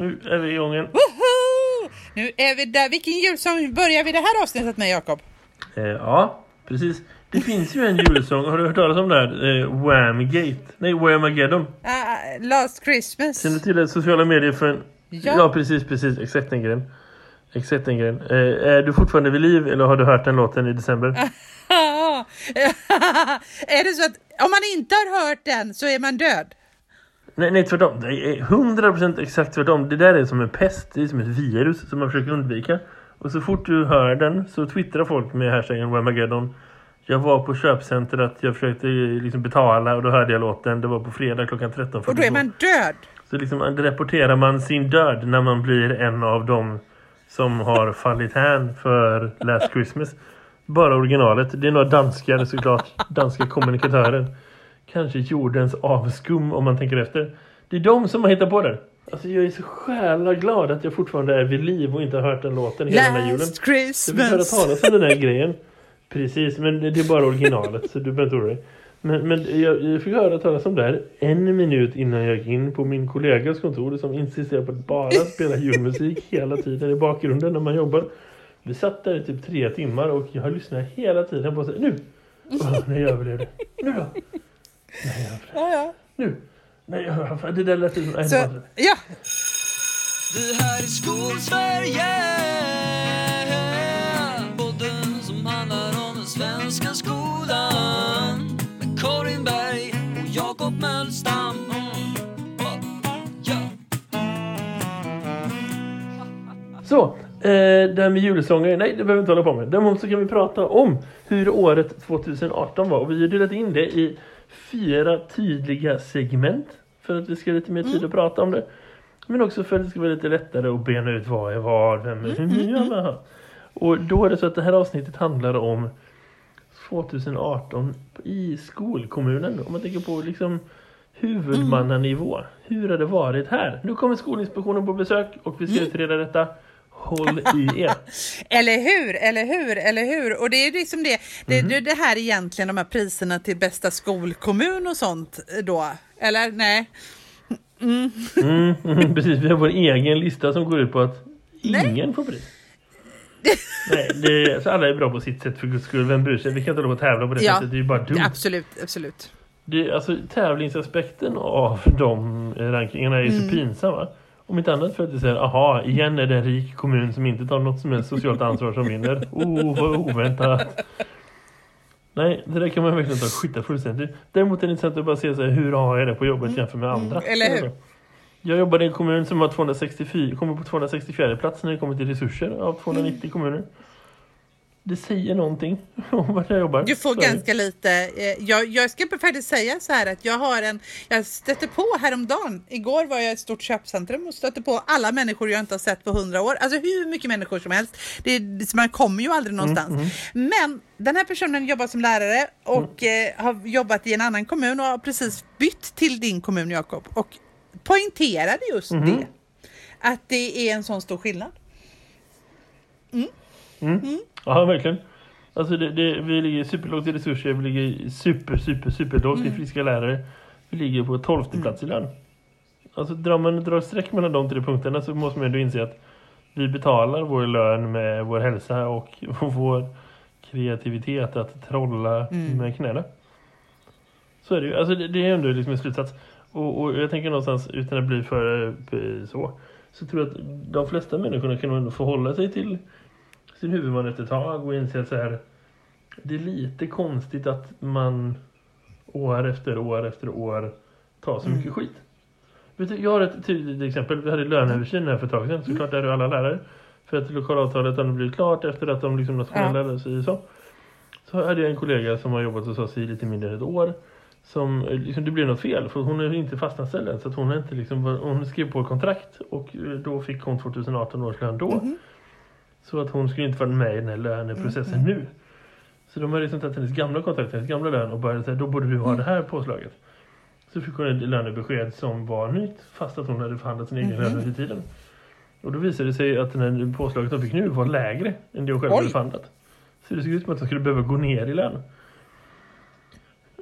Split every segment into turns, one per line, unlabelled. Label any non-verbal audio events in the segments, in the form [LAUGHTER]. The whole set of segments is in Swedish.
Nu är vi igång igen.
Woho! Nu är vi där. Vilken julsång börjar vi det här avsnittet med, Jakob?
Eh, ja, precis. Det finns ju en julsång. Har du hört talas om det här? Eh, Whamgate. Nej, Whamageddon.
Uh, last Christmas.
Känner du till det? Sociala medier för en...
Ja.
Ja, precis, precis. Exakt den grejen. Exakt den grejen. Eh, är du fortfarande vid liv eller har du hört den låten i december? [LAUGHS]
är det så att om man inte har hört den så är man död?
Nej, nej tvärtom. Det är 100% exakt tvärtom. Det där är som en pest. Det är som ett virus som man försöker undvika. Och så fort du hör den så twittrar folk med hashtaggen Whamageddon. Jag var på köpcentret, jag försökte liksom betala och då hörde jag låten. Det var på fredag klockan 13.42.
Och då är man död.
Så liksom rapporterar man sin död när man blir en av dem som har fallit hän för Last Christmas. Bara originalet. Det är några danskar såklart. Danska kommunikatörer. Kanske jordens avskum om man tänker efter. Det är de som har hittat på det. Alltså jag är så själa glad att jag fortfarande är vid liv och inte har hört den låten hela den här julen.
Last
Jag vill höra
Christmas.
talas om den här grejen. Precis, men det är bara originalet så du behöver inte oroa dig. Men, men jag, jag fick höra talas om det här en minut innan jag gick in på min kollegas kontor som insisterar på att bara [LAUGHS] spela julmusik hela tiden i bakgrunden när man jobbar. Vi satt där i typ tre timmar och jag har lyssnat hela tiden på att säga nu! Åh, nej, jag överlevde. Nu då?
Ja, ja.
Nu! Nej, jag, det där lät som... Nej,
Så, ja.
Det här är Skolsverige Podden som handlar om den svenska skolan Med Karin Berg och Jakob Mölstam ja.
Så, eh, det här med julsånger, nej det behöver vi inte hålla på med. Däremot så kan vi prata om hur året 2018 var. Och vi har delat in det i fyra tydliga segment. För att vi ska ha lite mer tid att prata om det. Men också för att det ska vara lite lättare att bena ut vad är vad, vem är hur, mm, mm, Och då är det så att det här avsnittet handlar om 2018 i skolkommunen. Om man tänker på liksom huvudmannanivå. Hur har det varit här? Nu kommer Skolinspektionen på besök och vi ska utreda detta. Håll i er. [LAUGHS]
Eller hur, eller hur, eller hur. Och det är liksom det, det, det, det här egentligen de här priserna till bästa skolkommun och sånt då. Eller nej?
Mm, [LAUGHS] mm, precis, vi har vår egen lista som går ut på att ingen får pris. Nej, det, så alla är bra på sitt sätt för guds skull. Vem bryr sig? Vi kan inte hålla på tävla på det
Ja.
sättet. Det är ju bara dumt.
Absolut, absolut.
Det, alltså, tävlingsaspekten av de rankingarna är
Mm.
så pinsam va? Om inte annat för att det säger, aha, igen är det en rik kommun som inte tar något som helst socialt ansvar som vinner. Oh, vad oväntat. Nej, det där kan man verkligen och skita fullständigt. Däremot är det intressant att bara se så här, hur har jag det på jobbet jämfört med andra.
Mm, eller hur?
Jag jobbade i en kommun som har 264, kommer på 264 plats när det kommer till resurser av 290
Mm.
kommuner. Det säger någonting [LAUGHS] om vart jag jobbar.
Du får
det.
ganska lite. eh, Jag, jag ska faktiskt säga så här att jag har en, jag stötte på häromdagen. Igår var jag i ett stort köpcentrum och stötte på alla människor jag inte har sett på hundra år. Alltså hur mycket människor som helst. Det, man kommer ju aldrig någonstans. Men den här personen jobbar som lärare och eh, har jobbat i en annan kommun och har precis bytt till din kommun Jakob. Och poängterade just det. Att det är en sån stor skillnad.
Ja, verkligen. Alltså det, det, vi ligger superlågt i resurser, vi ligger super, super, superlågt i friska lärare. Vi ligger på 12 plats i lön. Alltså drar man drar streck mellan de tre punkterna så måste man ändå inse att vi betalar vår lön med vår hälsa och [LAUGHS] vår kreativitet att trolla med knäna. Så är det ju. Alltså det, det är ändå liksom en slutsats. Och, och jag tänker någonstans, utan att bli för eh, så, så tror jag att de flesta människorna kan ändå förhålla sig till sin huvudman efter ett tag och inse att så här, det är lite konstigt att man år efter år efter år tar så mycket skit. Vet du, jag har ett tydligt exempel. Vi hade löneöversyn här för ett tag sedan. Såklart är det alla lärare. För att lokalavtalet hade blivit klart efter att de liksom nationella
Ja.
sig så. Så hade jag en kollega som har jobbat hos oss i lite mindre än ett år. Som, eh, liksom, det blev något fel för hon är inte fastanställd än. Så att hon, är inte liksom, hon skrev på kontrakt och eh, då fick hon 2018 års lön då. Så att hon skulle inte vara med i den här löneprocessen nu. Så de har liksom tagit hennes gamla kontrakt, hennes gamla lön och började säga då borde du ha det här påslaget. Så fick hon ett lönebesked som var nytt fast att hon hade förhandlat sin egen lön under tiden. Och då visade det sig att den här påslaget hon fick nu var lägre än det hon själv
Oj.
hade förhandlat. Så det såg ut som att hon skulle behöva gå ner i lön.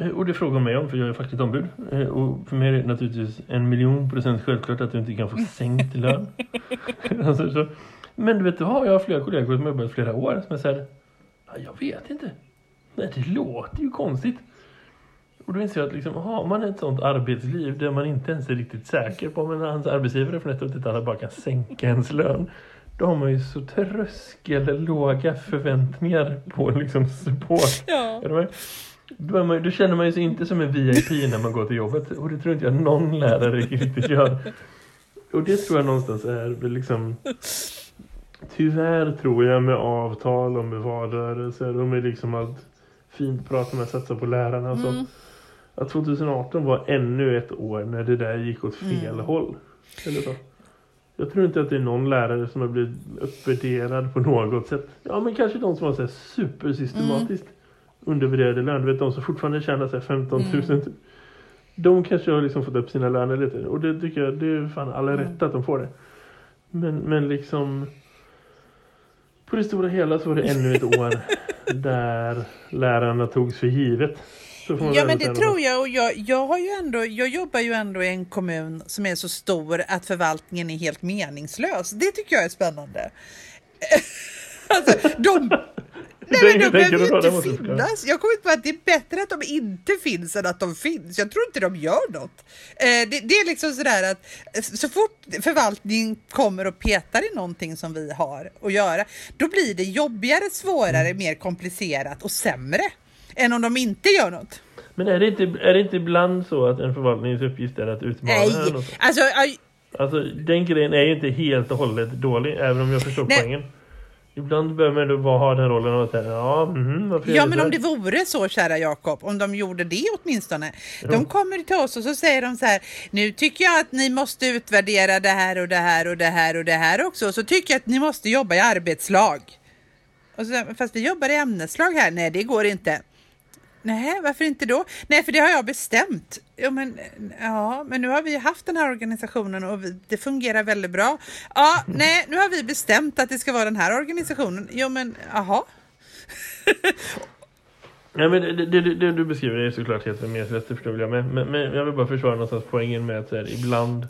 Eh, Och det frågar mig om, för jag är fackligt ombud. Eh, Och för mig är det naturligtvis en miljon procent självklart att du inte kan få sänkt lön. [LAUGHS] alltså, så. Men du vet, då har jag flera kollegor som har jobbat flera år som säger ja, jag vet inte. Nej, det låter ju konstigt. Och då inser jag att liksom, har man ett sånt arbetsliv där man inte ens är riktigt säker på om hans arbetsgivare från ett år till ett annat bara kan sänka ens lön. Då har man ju så tröskellåga förväntningar på liksom support. [LAUGHS]
Ja.
Är du med? Då, är man, då känner man ju sig inte som en VIP när man går till jobbet. Och det tror inte jag någon lärare riktigt gör. Och det tror jag någonstans är liksom... Tyvärr tror jag med avtal och med valrörelser och med liksom allt fint prat om att satsa på lärarna och så.
Mm.
Att 2018 var ännu ett år när det där gick åt fel
Mm.
håll. Eller så. Jag tror inte att det är någon lärare som har blivit uppvärderad på något sätt. Ja, men kanske de som har så här supersystematiskt undervärderade lön. Du vet, de som fortfarande tjänar så här 15 000.
Mm.
De kanske har liksom fått upp sina löner lite. Och det tycker jag, det är fan alla
Mm.
rätt att de får det. Men, men liksom... På det stora hela så var det ännu ett år [LAUGHS] där lärarna togs för givet.
Ja men det tror jag och jag, jag har ju ändå, jag jobbar ju ändå i en kommun som är så stor att förvaltningen är helt meningslös. Det tycker jag är spännande. [LAUGHS] alltså, de, nej, men de behöver ju inte finnas. Jag kommer inte på att det är bättre att de inte finns än att de finns. Jag tror inte de gör något. Eh, det, det är liksom sådär att eh, så fort förvaltning kommer och petar i någonting som vi har att göra, då blir det jobbigare, svårare,
Mm.
mer komplicerat och sämre än om de inte gör något.
Men är det, inte, är det inte ibland så att en förvaltnings uppgift är att utmana
Nej,
något?
alltså
Alltså den grejen är ju inte helt och hållet dålig, även om jag förstår
Nej.
poängen. Ibland behöver man bara ha den rollen och säga ja, är
ja men om
här?"
det vore så kära Jakob, om de gjorde det åtminstone. De kommer till oss och så säger de så här, nu tycker jag att ni måste utvärdera det här och det här och det här och det här också. Och så tycker jag att ni måste jobba i arbetslag. Och så, fast vi jobbar i ämneslag här, nej det går inte. Nej, varför inte då? Nej, för det har jag bestämt. Ja, men, ja, men nu har vi haft den här organisationen och vi, det fungerar väldigt bra. Ja, nej, nu har vi bestämt att det ska vara den här organisationen. Jo, men jaha.
Ja, men det, det, det, det du beskriver är såklart helt meningslöst, det förstår jag med. Men, men jag vill bara försvara någonstans poängen med att här, ibland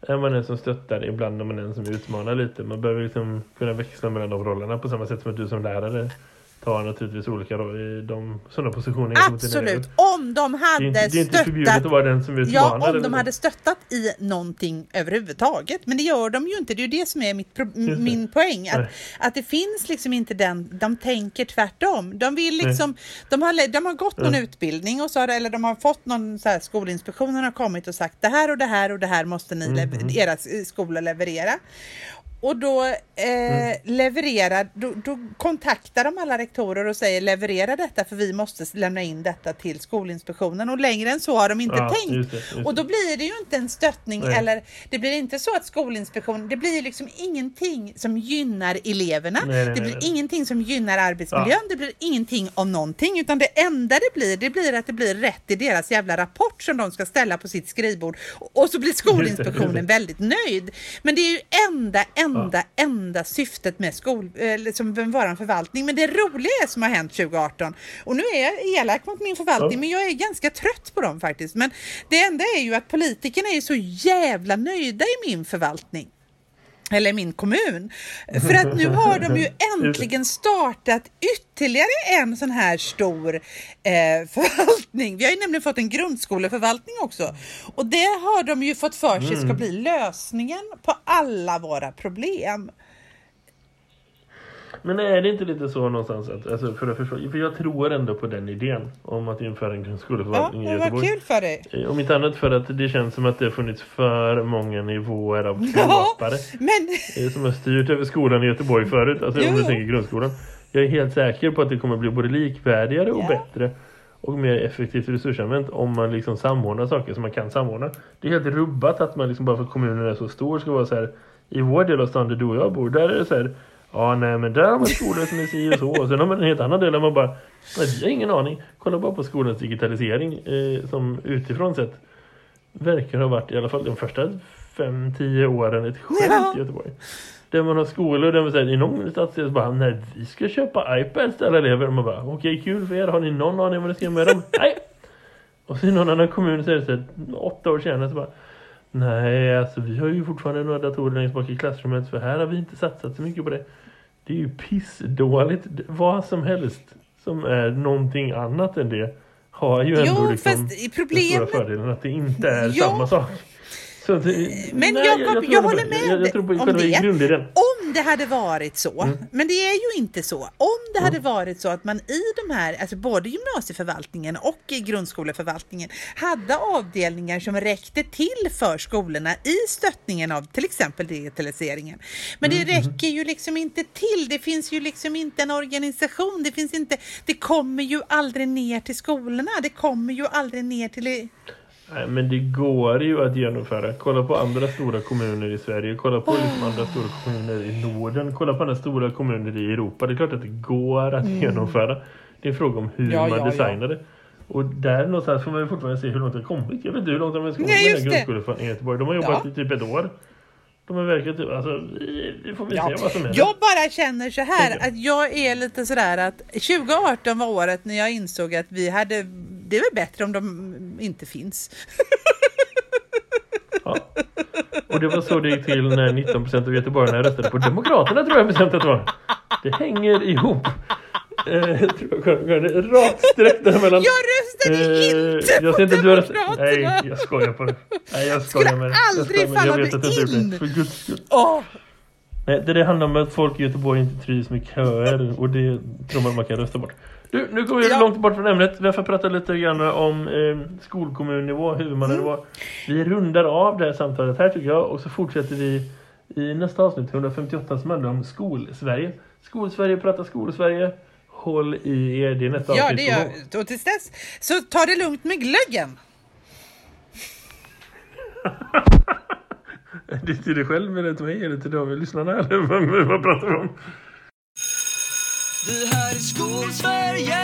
är man en som stöttar, ibland är man en som utmanar lite. Man behöver liksom kunna växla mellan de rollerna på samma sätt som att du som lärare tar naturligtvis olika roller i de sådana positioner.
Absolut. Om de
Det är
hade
inte, det är inte förbjudet
stöttat
att vara den som utmanar.
Ja, om de hade stöttat i någonting överhuvudtaget. Men det gör de ju inte. Det är ju det som är mitt min poäng. Att,
Nej.
att det finns liksom inte den, de tänker tvärtom. De vill liksom, de har, de har gått någon
Nej.
utbildning och så har, eller de har fått någon så här, Skolinspektionen har kommit och sagt det här och det här och det här måste ni,
Mhm.
era s- skolor leverera. Och då eh,
Mm.
levererar, då, då kontaktar de alla rektorer och säger leverera detta för vi måste lämna in detta till Skolinspektionen och längre än så har de inte
Ja,
tänkt.
just det, just
Och
det.
då blir det ju inte en stöttning
Nej.
eller det blir inte så att Skolinspektionen, det blir liksom ingenting som gynnar eleverna.
Nej, nej,
det blir ingenting som gynnar arbetsmiljön,
Ja.
det blir ingenting av någonting utan det enda det blir, det blir att det blir rätt i deras jävla rapport som de ska ställa på sitt skrivbord och så blir Skolinspektionen
just det.
väldigt nöjd. Men det är ju enda, enda, enda syftet med skol, eller som vår förvaltning. Men det roliga är som har hänt 2018 och nu är jag elak mot min förvaltning men jag är ganska trött på dem faktiskt. Men det enda är ju att politikerna är så jävla nöjda i min förvaltning eller min kommun. För att nu har de ju [LAUGHS] äntligen startat ytterligare en sån här stor eh, [LAUGHS] förvaltning. Vi har ju nämligen fått en grundskoleförvaltning också. Och det har de ju fått för sig ska bli lösningen på alla våra problem.
Men är det inte lite så någonstans att, alltså för att förstå, för jag tror ändå på den idén om att införa en
Ja,
grundskoleförvaltning i
det var
Göteborg.
kul för dig.
Eh, Om inte annat för att det känns som att det har funnits för många nivåer av
Ja,
klåpare
men
eh, som har styrt över skolan i Göteborg förut. Alltså om
Jo,
du
jo.
tänker grundskolan. Jag är helt säker på att det kommer bli både likvärdigare och
Ja.
bättre och mer effektivt resursanvänt om man liksom samordnar saker som man kan samordna. Det är helt rubbat att man liksom bara för att kommunen är så stor ska vara så här i vår del av stan där du och jag bor, där är det så här Ja nej men där har man skolor som är si och så och sen har man en helt annan del där man bara Nej vi har ingen aning. Kolla bara på skolans digitalisering eh, som utifrån sett verkar ha varit i alla fall de första fem tio åren ett skämt
Ja.
i Göteborg. Där man har skolor där man säger i någon stadsdel så bara nej vi ska köpa iPads till alla elever. Och man bara okej kul för er. Har ni någon aning vad ni ska med dem? [LAUGHS] nej! Och i någon annan kommun det så här, åtta år senare så bara Nej, alltså vi har ju fortfarande några datorer längst bak i klassrummet för här har vi inte satsat så mycket på det. Det är ju pissdåligt. Vad som helst som är någonting annat än det har ju ändå
Jo,
liksom
fast
den stora
problemet...
fördelen att det inte är
Ja.
samma sak. Det-
Men
nej,
Jakob,
tror
jag
på-
håller med
jag, jag tror på själva grundidén.
Det hade varit så,
Mm.
men det är ju inte så. Om det hade varit så att man i de här, alltså både gymnasieförvaltningen och i grundskoleförvaltningen hade avdelningar som räckte till för skolorna i stöttningen av till exempel digitaliseringen. Men
Mm,
det räcker ju liksom inte till. Det finns ju liksom inte en organisation. Det finns inte, det kommer ju aldrig ner till skolorna. Det kommer ju aldrig ner till
Nej, men det går ju att genomföra. Kolla på andra stora kommuner i Sverige. Kolla på liksom andra stora kommuner i Norden. Kolla på andra stora kommuner i Europa. Det är klart att det går att genomföra. Det är en fråga om hur
Mm. Ja,
man
ja, ja.
designar det. Och där någonstans får man ju fortfarande se hur långt det har kommit. Jag vet inte hur långt de har kommit
Nej,
med den grundskolan i Göteborg. De har jobbat
Ja.
i typ ett år. De har verkat, alltså, vi, vi får väl se vad som händer.
Jag bara känner så här att jag är lite sådär att 2018 var året när jag insåg att vi hade, det är väl bättre om de inte finns.
Ja. Och det var så det gick till när 19% av göteborgarna röstade på Demokraterna tror jag bestämt att det var. Det hänger ihop. Eh, rakt streck där mellan...
Jag röstade
Eh,
inte
jag
på
inte
Demokraterna!
Nej, jag skojar på det. Nej, jag skojar
Skulle
med det.
Aldrig.
Jag
falla mig
gjort det.
in.
För guds skull.
Åh,
Nej, det, det handlar om att folk i Göteborg inte trivs med köer och det tror man man kan rösta bort. Du, nu går vi
Ja.
långt bort från ämnet. Vi får prata lite grann om eh, skolkommunnivå, huvudmannanivå.
Mm.
Vi rundar av det här samtalet här tycker jag och så fortsätter vi i nästa avsnitt, 158 som handlar om Skolsverige. Skolsverige pratar Skolsverige. Håll i er, det är nästa
ja,
avsnitt.
det
på
gör. Och tills dess, så ta det lugnt med glöggen. [LAUGHS]
Det är till dig själv eller till mig eller till de lyssnarna eller [LAUGHS] vad pratar vi om?
Vi här i Skolsverige